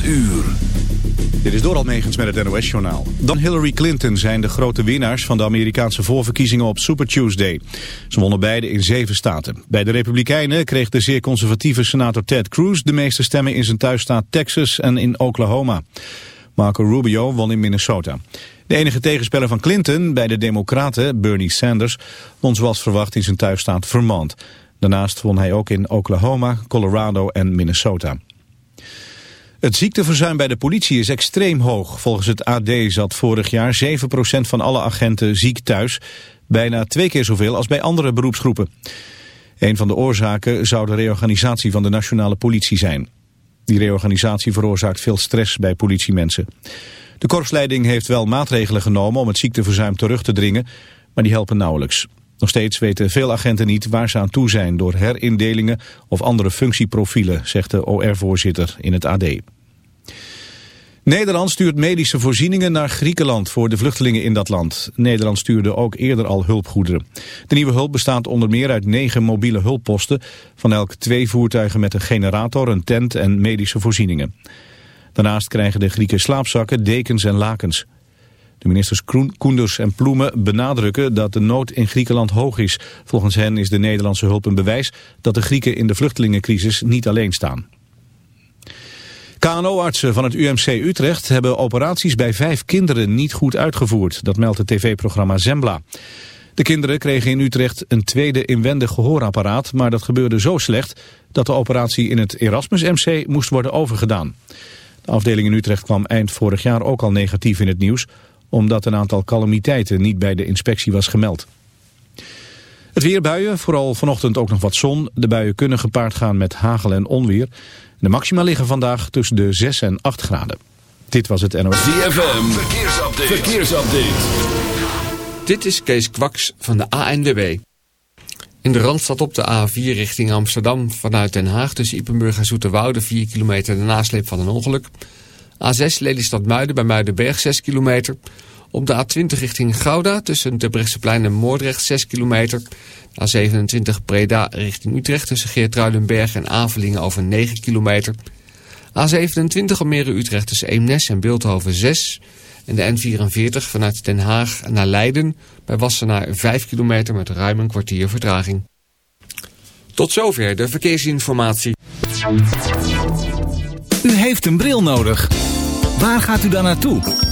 uur. Dit is door Megens met het NOS-journaal. Dan Hillary Clinton zijn de grote winnaars van de Amerikaanse voorverkiezingen op Super Tuesday. Ze wonnen beide in zeven staten. Bij de Republikeinen kreeg de zeer conservatieve senator Ted Cruz de meeste stemmen in zijn thuisstaat Texas en in Oklahoma. Marco Rubio won in Minnesota. De enige tegenspeler van Clinton bij de Democraten, Bernie Sanders, won zoals verwacht in zijn thuisstaat Vermont. Daarnaast won hij ook in Oklahoma, Colorado en Minnesota. Het ziekteverzuim bij de politie is extreem hoog. Volgens het AD zat vorig jaar 7% van alle agenten ziek thuis. Bijna twee keer zoveel als bij andere beroepsgroepen. Een van de oorzaken zou de reorganisatie van de nationale politie zijn. Die reorganisatie veroorzaakt veel stress bij politiemensen. De korpsleiding heeft wel maatregelen genomen om het ziekteverzuim terug te dringen, maar die helpen nauwelijks. Nog steeds weten veel agenten niet waar ze aan toe zijn door herindelingen of andere functieprofielen, zegt de OR-voorzitter in het AD. Nederland stuurt medische voorzieningen naar Griekenland voor de vluchtelingen in dat land. Nederland stuurde ook eerder al hulpgoederen. De nieuwe hulp bestaat onder meer uit negen mobiele hulpposten, van elk twee voertuigen met een generator, een tent en medische voorzieningen. Daarnaast krijgen de Grieken slaapzakken, dekens en lakens. De ministers Koenders en Ploemen benadrukken dat de nood in Griekenland hoog is. Volgens hen is de Nederlandse hulp een bewijs dat de Grieken in de vluchtelingencrisis niet alleen staan. KNO-artsen van het UMC Utrecht hebben operaties bij vijf kinderen niet goed uitgevoerd. Dat meldt het tv-programma Zembla. De kinderen kregen in Utrecht een tweede inwendig gehoorapparaat, maar dat gebeurde zo slecht dat de operatie in het Erasmus MC moest worden overgedaan. De afdeling in Utrecht kwam eind vorig jaar ook al negatief in het nieuws, omdat een aantal calamiteiten niet bij de inspectie was gemeld. Het weerbuien, vooral vanochtend ook nog wat zon. De buien kunnen gepaard gaan met hagel en onweer. De maxima liggen vandaag tussen de 6 en 8 graden. Dit was het NOS. ZFM, verkeersupdate. verkeersupdate. Dit is Kees Kwaks van de ANWB. In de Randstad op de A4 richting Amsterdam vanuit Den Haag... tussen Ippenburg en Zoeterwoude 4 kilometer de nasleep van een ongeluk. A6 Lelystad Muiden bij Muidenberg 6 kilometer... Op de A20 richting Gouda tussen de Brechtseplein en Moordrecht 6 kilometer. A27 Breda richting Utrecht tussen Geertruidenberg en Avelingen over 9 kilometer. A27 Almere Utrecht tussen Eemnes en Beeldhoven 6. En de N44 vanuit Den Haag naar Leiden bij Wassenaar 5 kilometer met ruim een kwartier vertraging. Tot zover de verkeersinformatie. U heeft een bril nodig. Waar gaat u dan naartoe?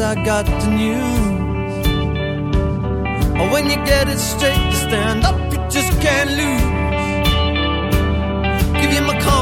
I got the news. Oh, when you get it straight, you stand up, you just can't lose. Give you my confidence,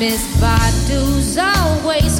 Miss Badu's always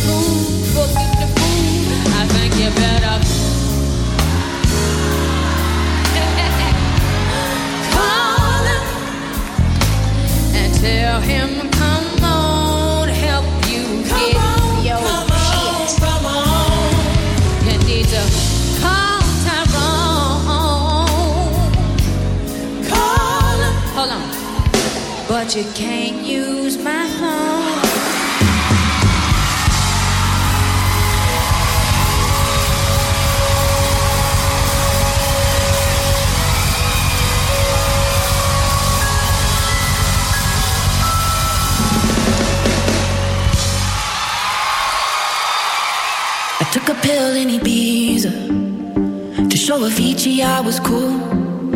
but you can't use my home. I took a pill in Ibiza to show Avicii I was cool.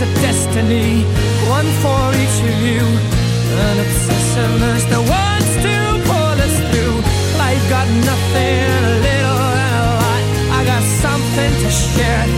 is a destiny, one for each of you. An obsession is the ones to pull us through. Life got nothing, a little and a lot. I got something to share.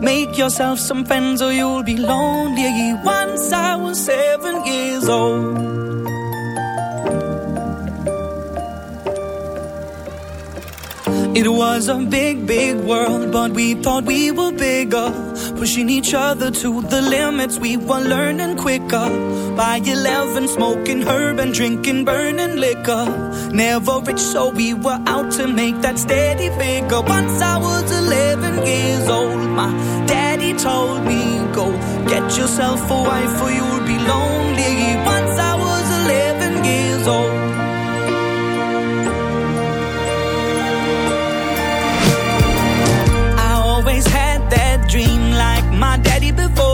Make yourself some friends or you'll be lonely. Once I was seven years old. It was a big, big world, but we thought we were bigger. Pushing each other to the limits, we were learning quicker. By 11, smoking herb and drinking burning liquor. Never rich, so we were out to make that steady figure. Once I was 11 years old, my daddy told me, Go get yourself a wife or you'll be lonely. Once I was 11 years old. I always had that dream like my daddy before.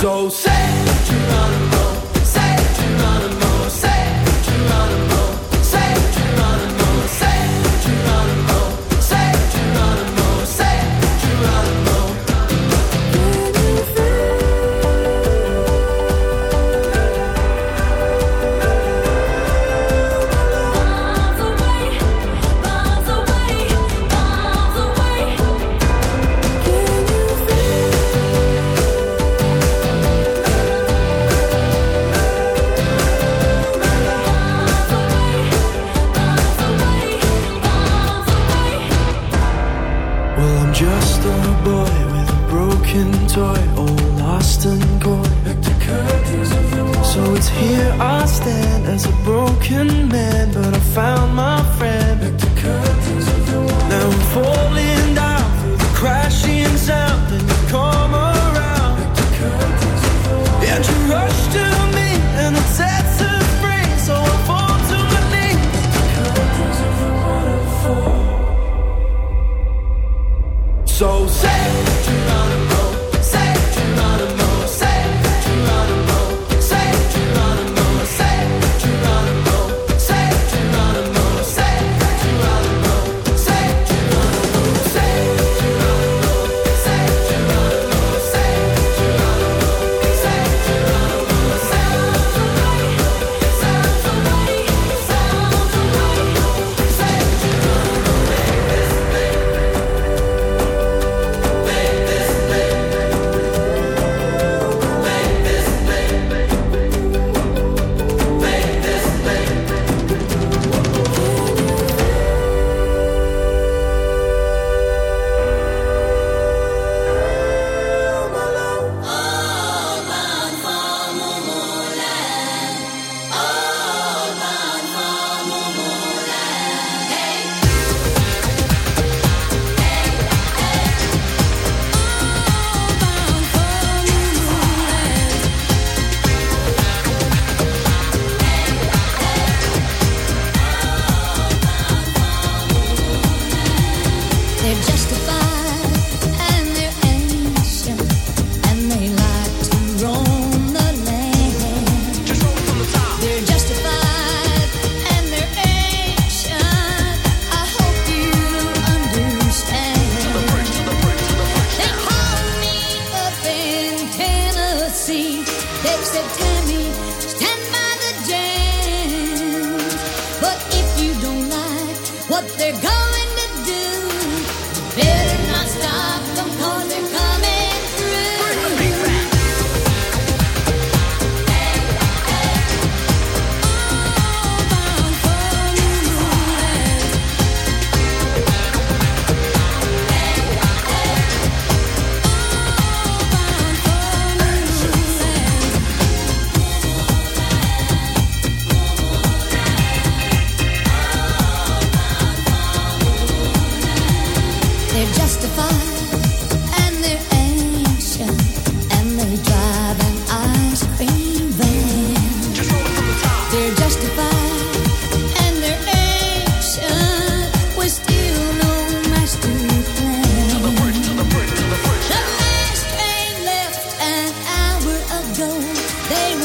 So say what you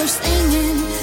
were singing.